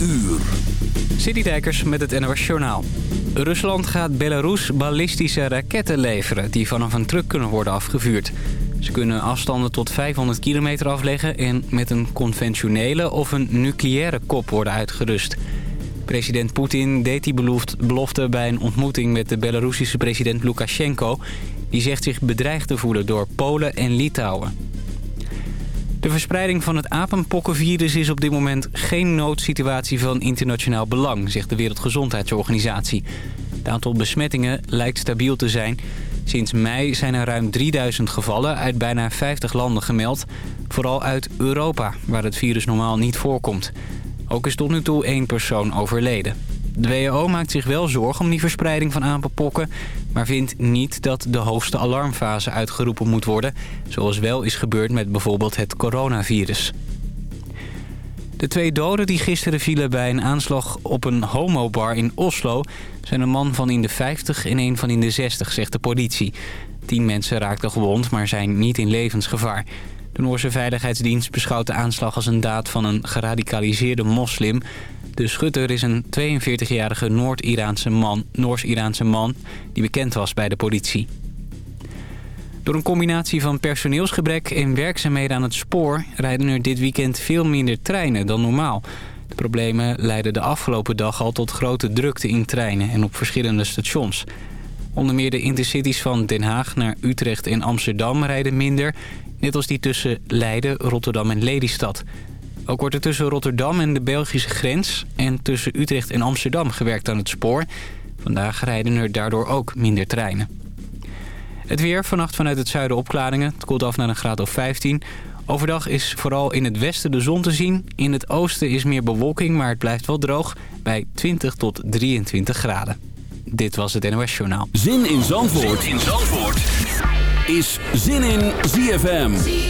uur. Citydijkers met het NOS Journaal. Rusland gaat Belarus ballistische raketten leveren... die vanaf een truck kunnen worden afgevuurd. Ze kunnen afstanden tot 500 kilometer afleggen... en met een conventionele of een nucleaire kop worden uitgerust. President Poetin deed die belofte bij een ontmoeting... met de Belarusische president Lukashenko... die zegt zich bedreigd te voelen door Polen en Litouwen. De verspreiding van het apenpokkenvirus is op dit moment geen noodsituatie van internationaal belang, zegt de Wereldgezondheidsorganisatie. Het aantal besmettingen lijkt stabiel te zijn. Sinds mei zijn er ruim 3000 gevallen uit bijna 50 landen gemeld. Vooral uit Europa, waar het virus normaal niet voorkomt. Ook is tot nu toe één persoon overleden. De WHO maakt zich wel zorgen om die verspreiding van apenpokken... maar vindt niet dat de hoogste alarmfase uitgeroepen moet worden... zoals wel is gebeurd met bijvoorbeeld het coronavirus. De twee doden die gisteren vielen bij een aanslag op een homobar in Oslo... zijn een man van in de 50 en een van in de 60, zegt de politie. Tien mensen raakten gewond, maar zijn niet in levensgevaar. De Noorse Veiligheidsdienst beschouwt de aanslag als een daad van een geradicaliseerde moslim... De schutter is een 42-jarige Noord-Iraanse man, Noors-Iraanse man die bekend was bij de politie. Door een combinatie van personeelsgebrek en werkzaamheden aan het spoor... rijden er dit weekend veel minder treinen dan normaal. De problemen leidden de afgelopen dag al tot grote drukte in treinen en op verschillende stations. Onder meer de intercities van Den Haag naar Utrecht en Amsterdam rijden minder... net als die tussen Leiden, Rotterdam en Lelystad... Ook wordt er tussen Rotterdam en de Belgische grens en tussen Utrecht en Amsterdam gewerkt aan het spoor. Vandaag rijden er daardoor ook minder treinen. Het weer, vannacht vanuit het zuiden opklaringen. Het koelt af naar een graad of 15. Overdag is vooral in het westen de zon te zien. In het oosten is meer bewolking, maar het blijft wel droog bij 20 tot 23 graden. Dit was het NOS Journaal. Zin in Zandvoort, zin in Zandvoort. is Zin in ZFM.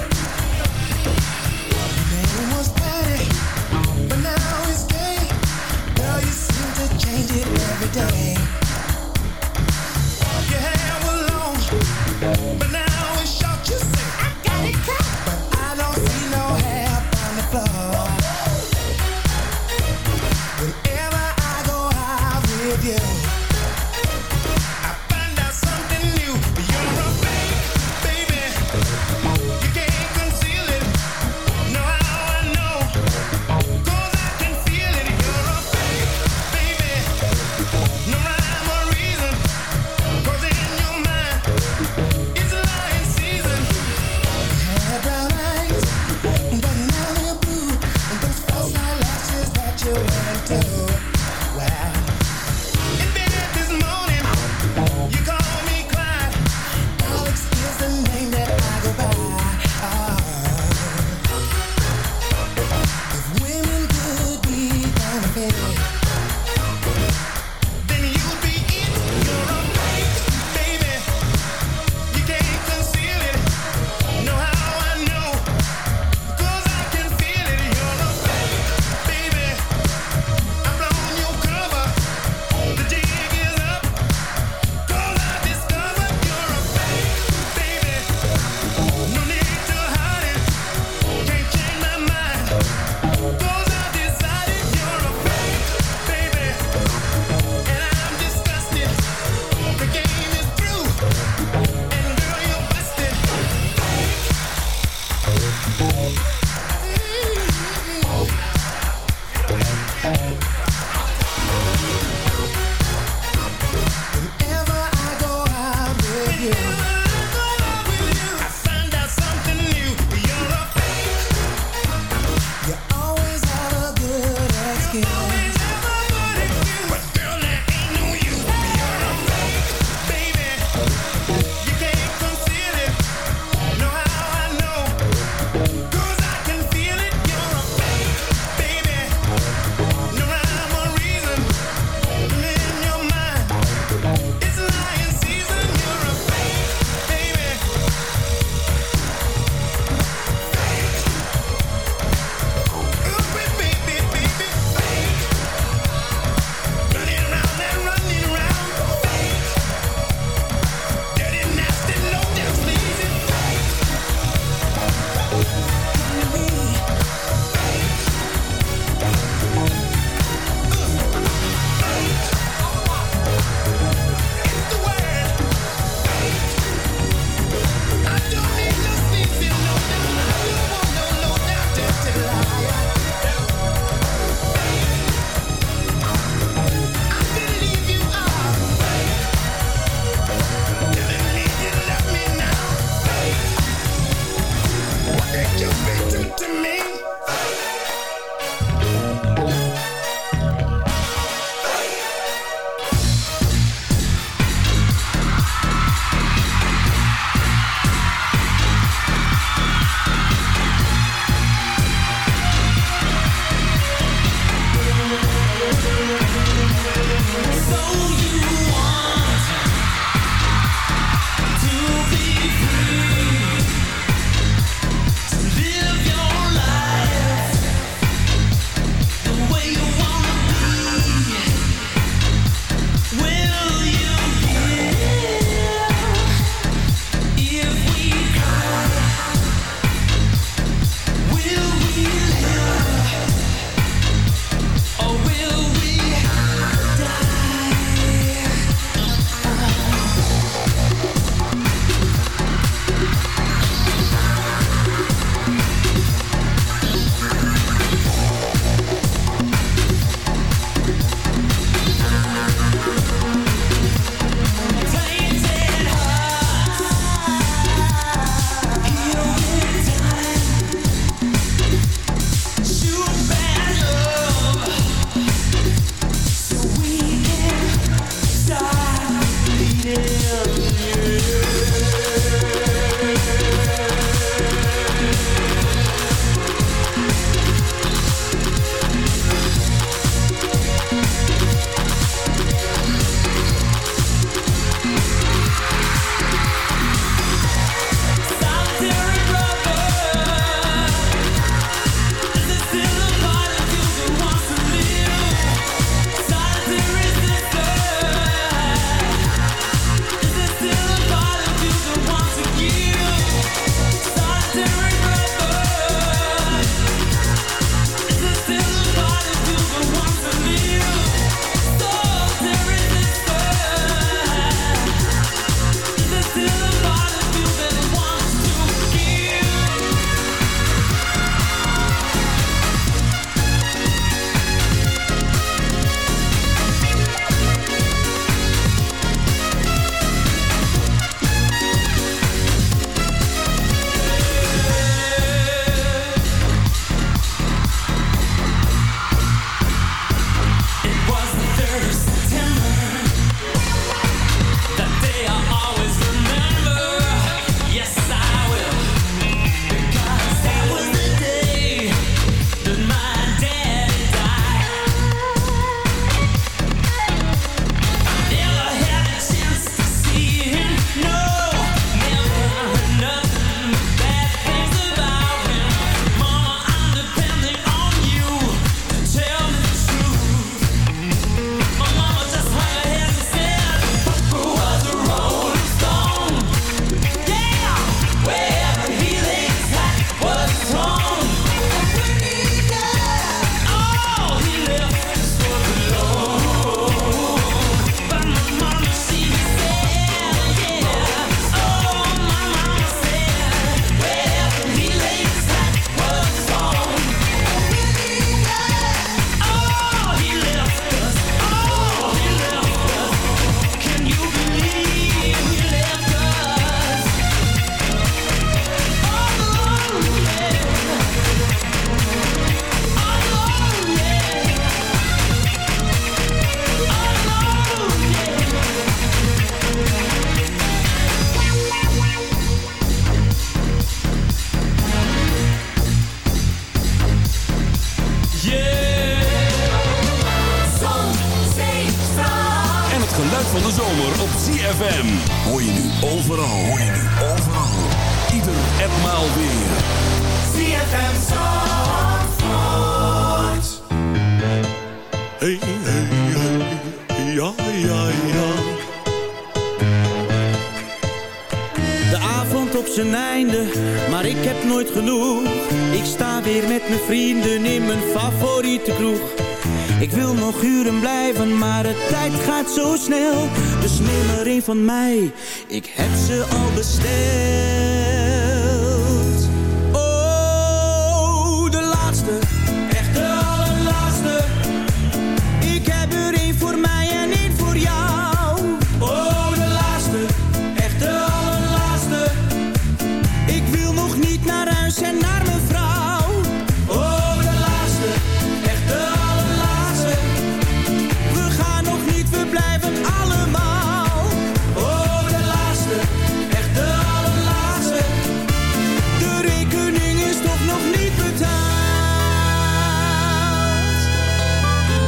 today.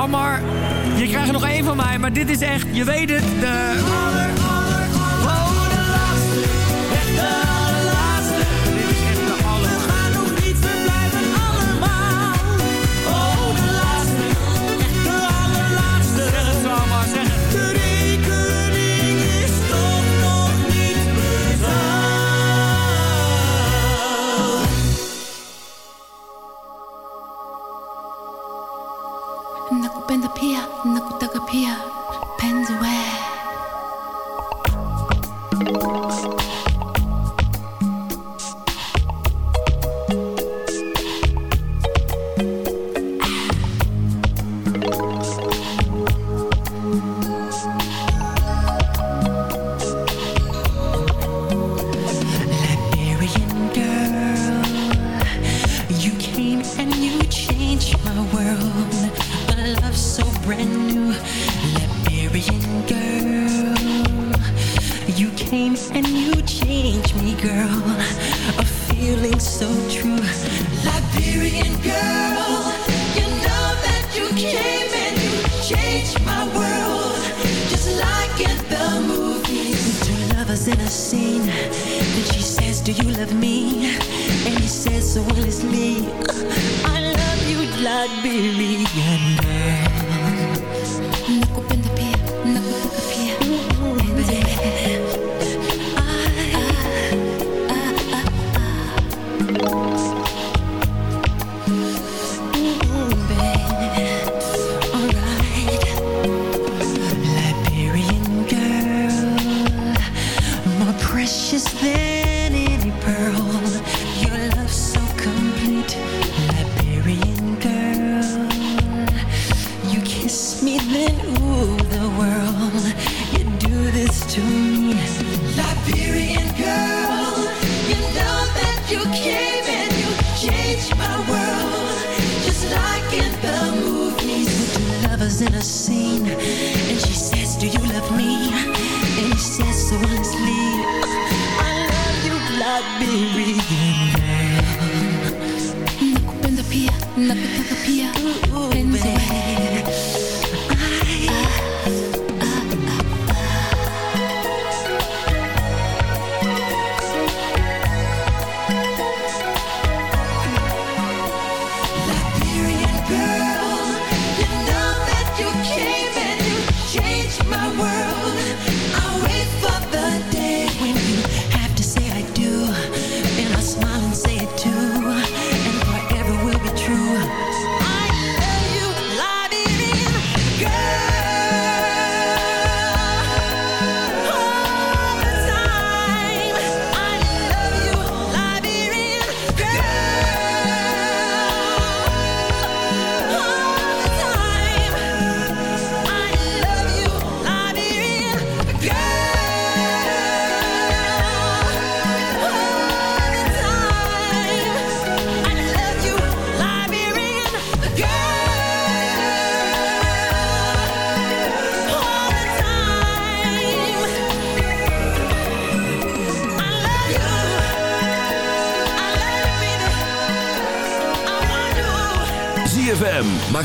Ammar, je krijgt nog één van mij, maar dit is echt, je weet het, de... Yeah.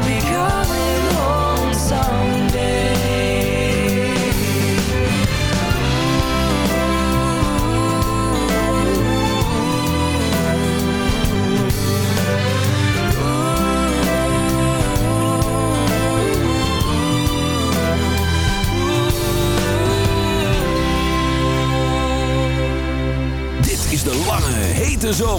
because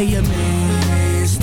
je mist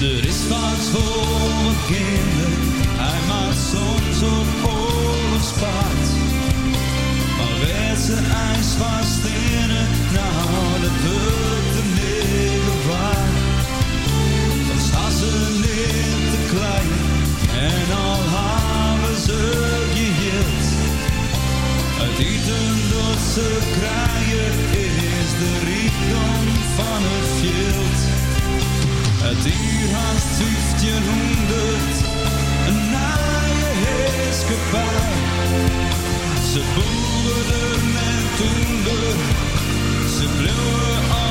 Er is wat voor mijn kinderen, hij maakt soms op oorlogspaard. Maar werd ze ijs vast in het, nou dat wordt de middel waar. Dan staan ze niet te klein en al hebben ze geheeld. Het eten dat ze krijgen is de rijkdom van het veld. Het uur haast 1500, een naaie heerskepaar. Ze boeren en toender, ze bleven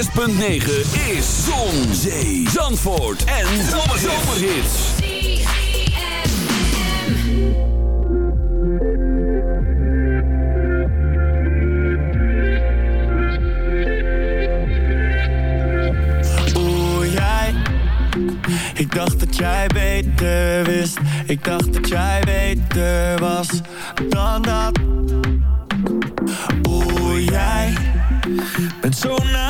106.9 is Zon, Zee, Zandvoort en Zomerhits. Oeh, jij. Ik dacht dat jij beter wist. Ik dacht dat jij beter was dan dat. Oeh, jij bent zo en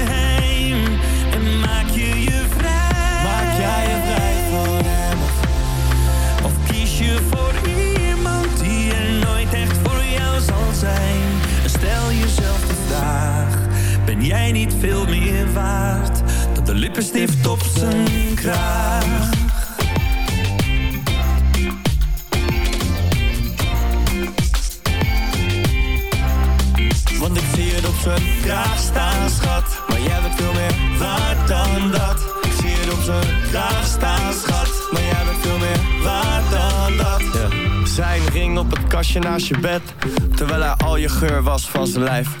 Kraag? Want ik zie het op zijn kraag staan, schat. Maar jij bent veel meer waard dan dat. Ik zie het op zijn kraag staan, schat. Maar jij bent veel meer waard dan dat. Zijn ring op het kastje naast je bed. Terwijl hij al je geur was van zijn lijf.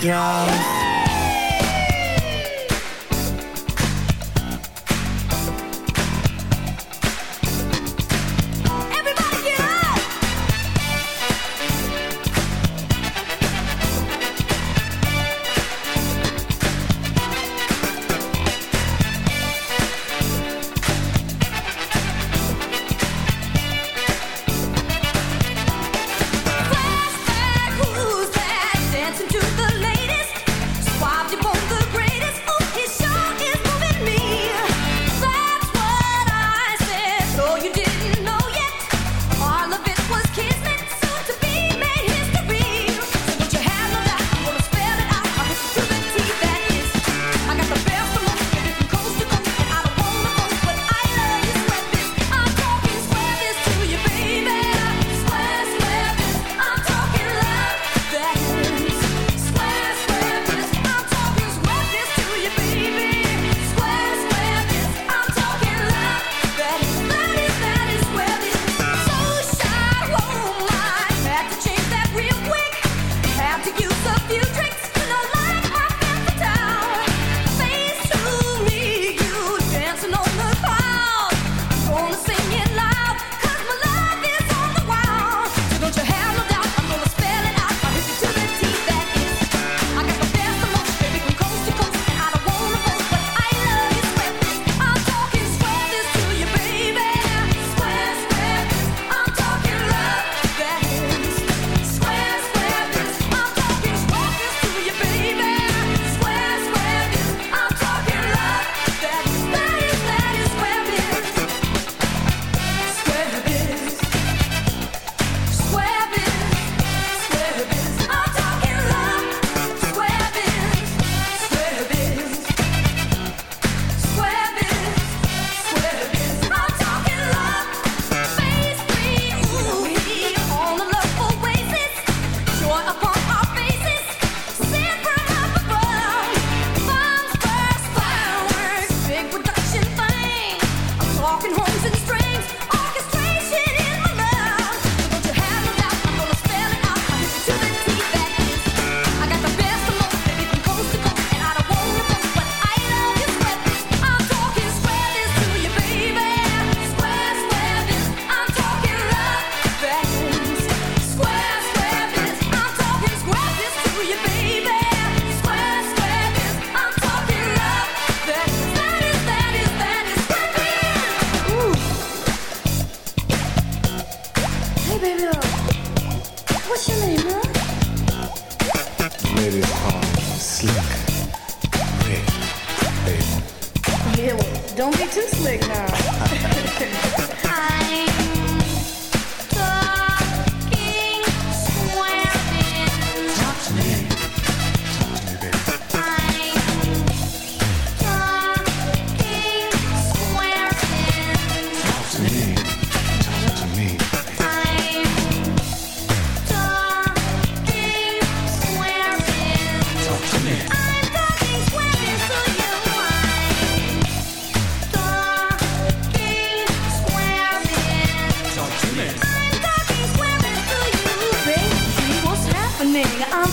Yeah.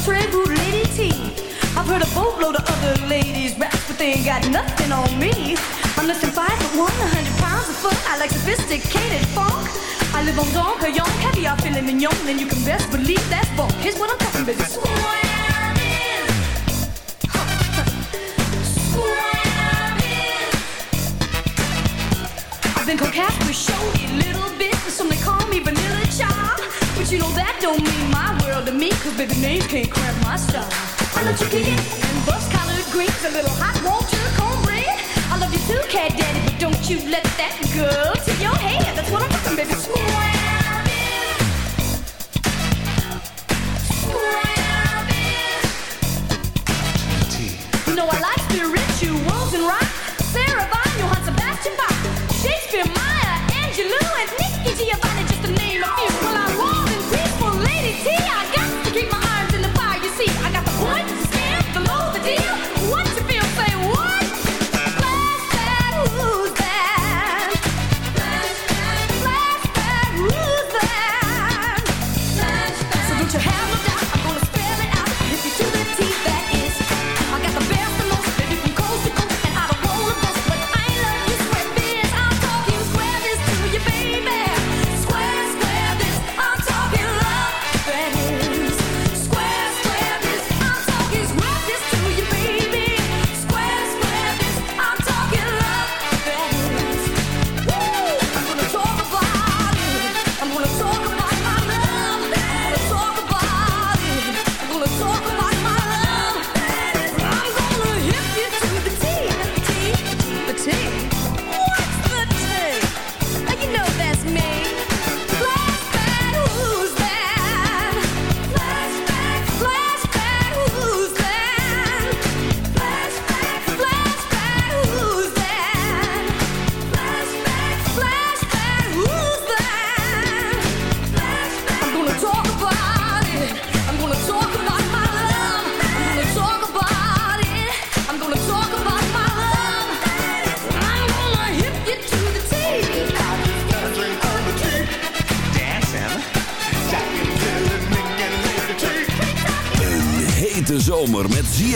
trend rude lady tea. I've heard a boatload of other ladies rap, but they ain't got nothing on me. I'm less five foot one, a hundred pounds of foot. I like sophisticated funk. I live on Don Quixote, caviar, filet mignon, and you can best believe that funk. Here's what I'm talking about. I've been coquette showy little but you know that don't mean my world to me, cause baby names can't cramp my style. I love you kicking and bus collard greens, a little hot water, cornbread. I love you too, cat daddy, but don't you let that go to your head. That's what I'm talking, baby. Swear. You No, I like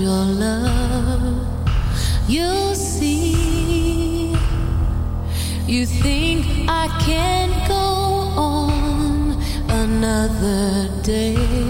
your love, you'll see. You think I can go on another day.